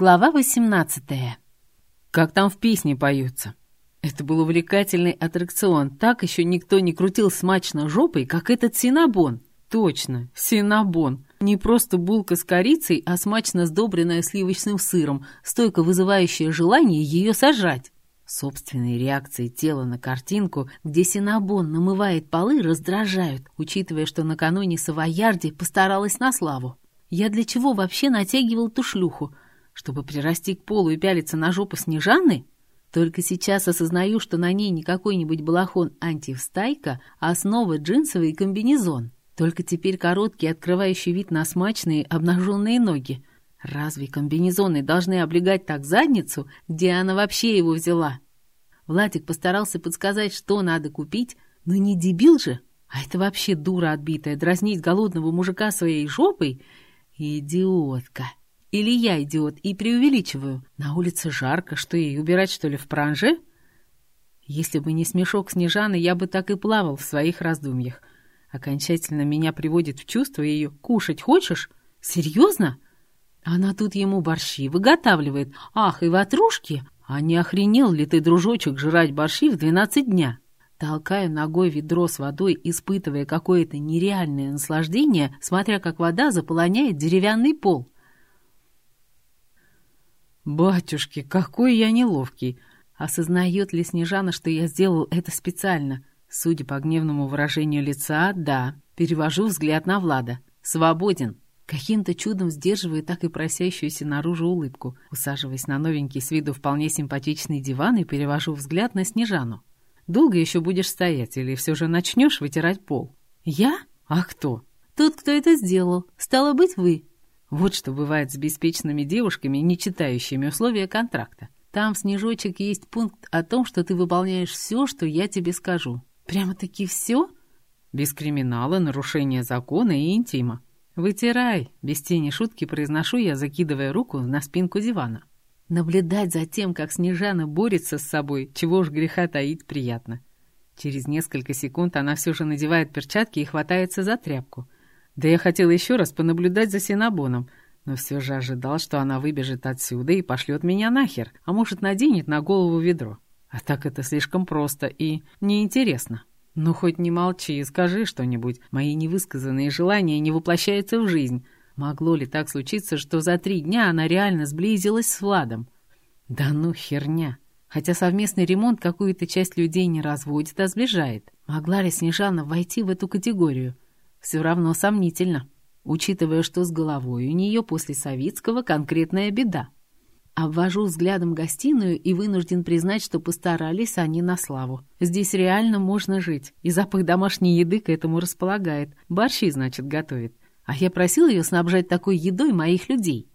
Глава 18 Как там в песне поются? Это был увлекательный аттракцион. Так еще никто не крутил смачно жопой, как этот синабон. Точно, синабон. Не просто булка с корицей, а смачно сдобренная сливочным сыром, стойко вызывающая желание ее сожрать. Собственные реакции тела на картинку, где синабон намывает полы, раздражают, учитывая, что накануне Савоярди постаралась на славу. Я для чего вообще натягивал ту шлюху? Чтобы прирасти к полу и пялиться на жопу Снежаны? Только сейчас осознаю, что на ней не какой-нибудь балахон антивстайка, а снова джинсовый комбинезон. Только теперь короткий, открывающий вид на смачные обнаженные ноги. Разве комбинезоны должны облегать так задницу, где она вообще его взяла? Владик постарался подсказать, что надо купить, но не дебил же. А это вообще дура отбитая, дразнить голодного мужика своей жопой? Идиотка. Или я идиот и преувеличиваю? На улице жарко, что ей, убирать что ли в пранже? Если бы не смешок Снежаны, я бы так и плавал в своих раздумьях. Окончательно меня приводит в чувство ее «Кушать хочешь? Серьезно?» Она тут ему борщи выготавливает. Ах, и ватрушки! А не охренел ли ты, дружочек, жрать борщи в двенадцать дня? Толкаю ногой ведро с водой, испытывая какое-то нереальное наслаждение, смотря как вода заполоняет деревянный пол. «Батюшки, какой я неловкий!» Осознает ли Снежана, что я сделал это специально? Судя по гневному выражению лица, да. Перевожу взгляд на Влада. Свободен. Каким-то чудом сдерживаю так и просящуюся наружу улыбку. Усаживаясь на новенький с виду вполне симпатичный диван и перевожу взгляд на Снежану. «Долго еще будешь стоять или все же начнешь вытирать пол?» «Я? А кто?» «Тот, кто это сделал. Стало быть, вы. Вот что бывает с беспечными девушками, не читающими условия контракта. Там, Снежочек, есть пункт о том, что ты выполняешь все, что я тебе скажу. Прямо-таки все? Без криминала, нарушения закона и интима. Вытирай, без тени шутки произношу я, закидывая руку на спинку дивана. Наблюдать за тем, как Снежана борется с собой, чего уж греха таить, приятно. Через несколько секунд она все же надевает перчатки и хватается за тряпку — да я хотел еще раз понаблюдать за Синабоном, но все же ожидал, что она выбежит отсюда и пошлет меня нахер, а может, наденет на голову ведро. А так это слишком просто и неинтересно. Ну, хоть не молчи и скажи что-нибудь. Мои невысказанные желания не воплощаются в жизнь. Могло ли так случиться, что за три дня она реально сблизилась с Владом? Да ну, херня. Хотя совместный ремонт какую-то часть людей не разводит, а сближает. Могла ли Снежана войти в эту категорию? Все равно сомнительно, учитывая, что с головой у нее после Савицкого конкретная беда. Обвожу взглядом гостиную и вынужден признать, что постарались они на славу. Здесь реально можно жить, и запах домашней еды к этому располагает. Борщи, значит, готовит. А я просил ее снабжать такой едой моих людей.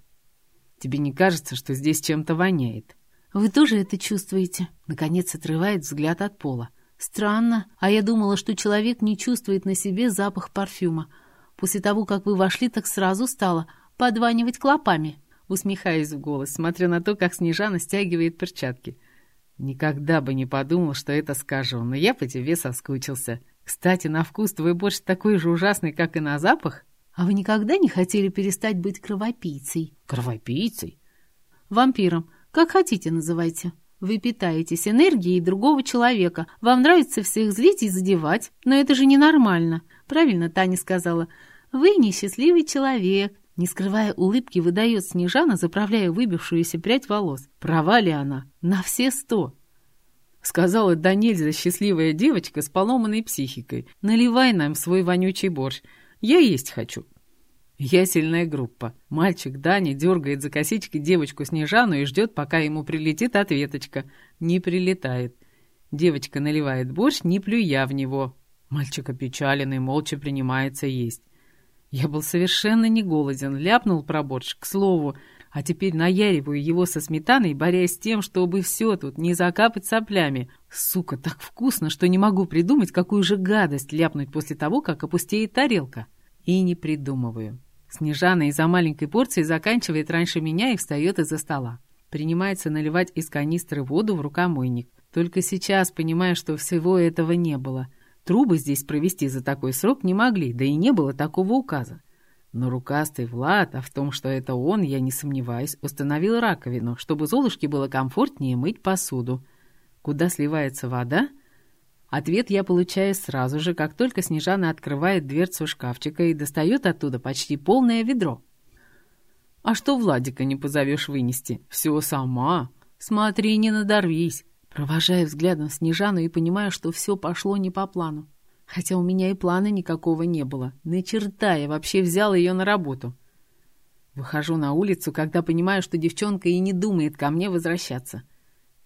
Тебе не кажется, что здесь чем-то воняет? Вы тоже это чувствуете? Наконец отрывает взгляд от пола. Странно, а я думала, что человек не чувствует на себе запах парфюма. После того, как вы вошли, так сразу стало подванивать клопами. Усмехаясь в голос, смотря на то, как Снежана стягивает перчатки. Никогда бы не подумал, что это скажу, но я по тебе соскучился. Кстати, на вкус твой борщ такой же ужасный, как и на запах. А вы никогда не хотели перестать быть кровопийцей? Кровопийцей? Вампиром. Как хотите называйте. Вы питаетесь энергией другого человека. Вам нравится всех злить и задевать. Но это же ненормально. Правильно Таня сказала. Вы несчастливый человек. Не скрывая улыбки, выдает Снежана, заправляя выбившуюся прядь волос. Права ли она? На все сто. Сказала да нельзя счастливая девочка с поломанной психикой. Наливай нам свой вонючий борщ. Я есть хочу. Я сильная группа. Мальчик Даня дергает за косички девочку Снежану и ждет, пока ему прилетит ответочка. Не прилетает. Девочка наливает борщ, не плюя в него. Мальчик опечален и молча принимается есть. Я был совершенно не голоден, ляпнул про борщ, к слову, а теперь наяриваю его со сметаной, борясь с тем, чтобы все тут не закапать соплями. Сука, так вкусно, что не могу придумать, какую же гадость ляпнуть после того, как опустеет тарелка. И не придумываю. Снежана из-за маленькой порции заканчивает раньше меня и встает из-за стола. Принимается наливать из канистры воду в рукомойник. Только сейчас понимаю, что всего этого не было. Трубы здесь провести за такой срок не могли, да и не было такого указа. Но рукастый Влад, а в том, что это он, я не сомневаюсь, установил раковину, чтобы Золушке было комфортнее мыть посуду. Куда сливается вода? Ответ я получаю сразу же, как только Снежана открывает дверцу шкафчика и достает оттуда почти полное ведро. «А что Владика не позовешь вынести? Все сама. Смотри, не надорвись». Провожаю взглядом Снежану и понимаю, что все пошло не по плану. Хотя у меня и плана никакого не было. На черта я вообще взял ее на работу. Выхожу на улицу, когда понимаю, что девчонка и не думает ко мне возвращаться.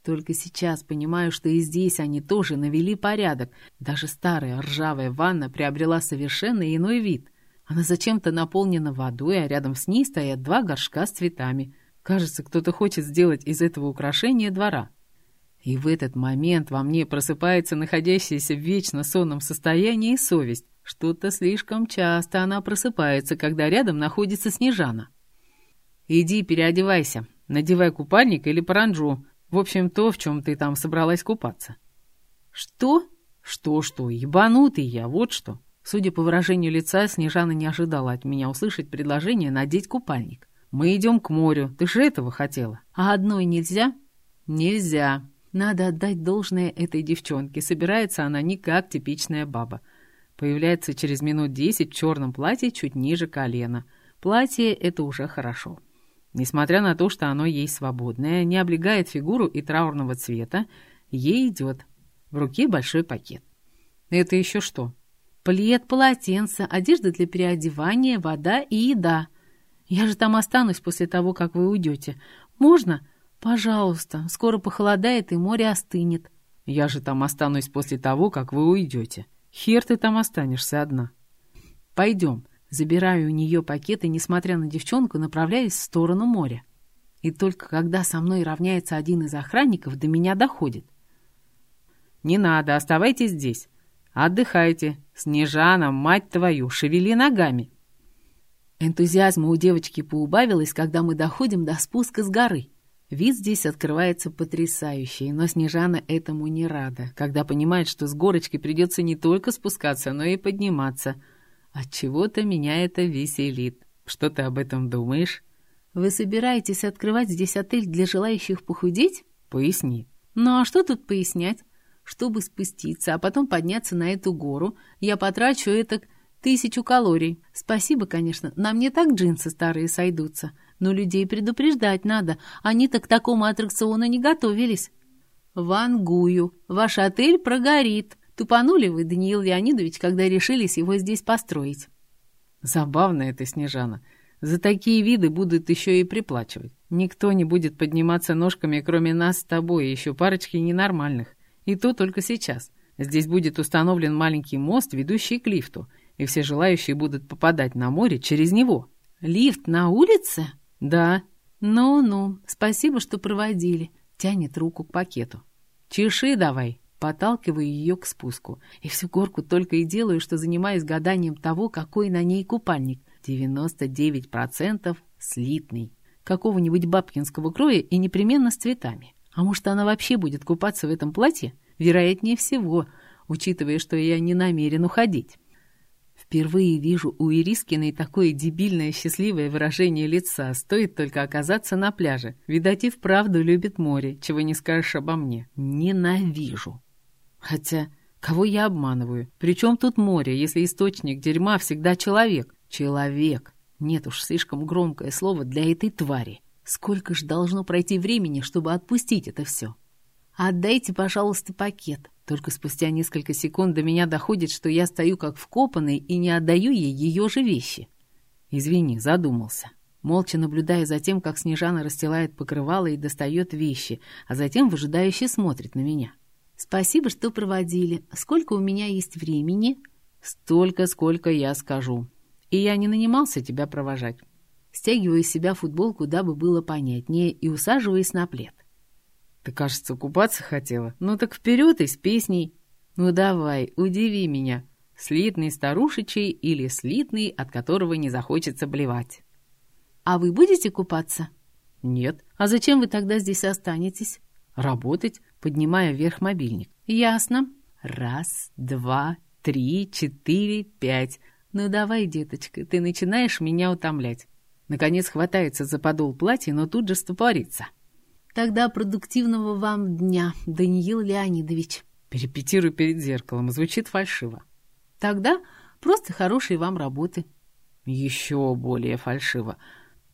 Только сейчас понимаю, что и здесь они тоже навели порядок. Даже старая ржавая ванна приобрела совершенно иной вид. Она зачем-то наполнена водой, а рядом с ней стоят два горшка с цветами. Кажется, кто-то хочет сделать из этого украшения двора. И в этот момент во мне просыпается находящаяся в вечно сонном состоянии совесть. Что-то слишком часто она просыпается, когда рядом находится Снежана. «Иди переодевайся, надевай купальник или паранджу. В общем, то, в чем ты там собралась купаться». «Что?» «Что-что, ебанутый я, вот что». Судя по выражению лица, Снежана не ожидала от меня услышать предложение надеть купальник. «Мы идем к морю, ты же этого хотела». «А одной нельзя?» «Нельзя», надо отдать должное этой девчонке. Собирается она не как типичная баба. Появляется через минут десять в черном платье чуть ниже колена. Платье — это уже хорошо. Несмотря на то, что оно ей свободное, не облегает фигуру и траурного цвета, ей идет. В руке большой пакет. Это еще что? Плед, полотенце, одежда для переодевания, вода и еда. Я же там останусь после того, как вы уйдете. Можно? «Пожалуйста, скоро похолодает и море остынет». «Я же там останусь после того, как вы уйдете. Хер ты там останешься одна». «Пойдем». Забираю у нее пакет и, несмотря на девчонку, направляюсь в сторону моря. И только когда со мной равняется один из охранников, до меня доходит. «Не надо, оставайтесь здесь. Отдыхайте. Снежана, мать твою, шевели ногами». Энтузиазма у девочки поубавилось, когда мы доходим до спуска с горы. Вид здесь открывается потрясающий, но Снежана этому не рада, когда понимает, что с горочки придется не только спускаться, но и подниматься. От чего то меня это веселит. Что ты об этом думаешь? Вы собираетесь открывать здесь отель для желающих похудеть? Поясни. Ну а что тут пояснять? Чтобы спуститься, а потом подняться на эту гору, я потрачу это тысячу калорий. Спасибо, конечно, на мне так джинсы старые сойдутся но людей предупреждать надо, они-то к такому аттракциону не готовились. Вангую, ваш отель прогорит. Тупанули вы, Даниил Леонидович, когда решились его здесь построить. Забавно это, Снежана. За такие виды будут еще и приплачивать. Никто не будет подниматься ножками, кроме нас с тобой и еще парочки ненормальных. И то только сейчас. Здесь будет установлен маленький мост, ведущий к лифту, и все желающие будут попадать на море через него. Лифт на улице? «Да». «Ну-ну, спасибо, что проводили», — тянет руку к пакету. «Чеши давай», — подталкиваю ее к спуску. И всю горку только и делаю, что занимаюсь гаданием того, какой на ней купальник. 99% слитный. Какого-нибудь бабкинского кроя и непременно с цветами. А может, она вообще будет купаться в этом платье? Вероятнее всего, учитывая, что я не намерен уходить. Впервые вижу у Ирискиной такое дебильное счастливое выражение лица. Стоит только оказаться на пляже. Видать, и вправду любит море, чего не скажешь обо мне. Ненавижу. Хотя, кого я обманываю? Причем тут море, если источник дерьма всегда человек? Человек. Нет уж, слишком громкое слово для этой твари. Сколько ж должно пройти времени, чтобы отпустить это все? «Отдайте, пожалуйста, пакет», только спустя несколько секунд до меня доходит, что я стою как вкопанный и не отдаю ей ее же вещи. Извини, задумался. Молча наблюдая за тем, как Снежана расстилает покрывало и достает вещи, а затем выжидающе смотрит на меня. «Спасибо, что проводили. Сколько у меня есть времени?» «Столько, сколько я скажу. И я не нанимался тебя провожать». Стягиваю из себя футболку, дабы было понятнее, и усаживаясь на плед. Ты, кажется, купаться хотела. Ну так вперед и с песней. Ну давай, удиви меня. Слитный старушечий или слитный, от которого не захочется блевать. А вы будете купаться? Нет. А зачем вы тогда здесь останетесь? Работать, поднимая вверх мобильник. Ясно. Раз, два, три, четыре, пять. Ну давай, деточка, ты начинаешь меня утомлять. Наконец хватается за подол платья, но тут же стопорится. Тогда продуктивного вам дня, Даниил Леонидович. Перепетирую перед зеркалом, звучит фальшиво. Тогда просто хорошей вам работы. Еще более фальшиво.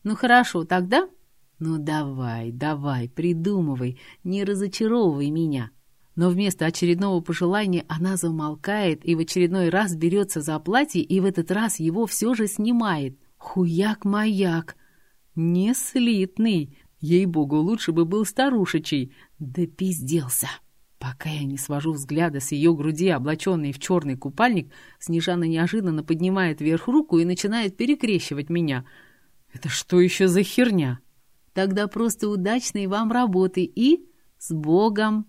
Ну хорошо, тогда... Ну давай, давай, придумывай, не разочаровывай меня. Но вместо очередного пожелания она замолкает и в очередной раз берется за платье и в этот раз его все же снимает. Хуяк-маяк! Не слитный! Ей-богу, лучше бы был старушечий. Да пизделся! Пока я не свожу взгляда с ее груди, облаченной в черный купальник, Снежана неожиданно поднимает вверх руку и начинает перекрещивать меня. Это что еще за херня? Тогда просто удачной вам работы и с Богом!